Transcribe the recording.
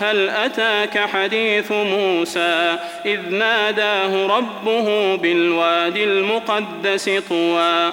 هل أتاك حديث موسى إذ ناداه ربه بالوادي المقدس طوى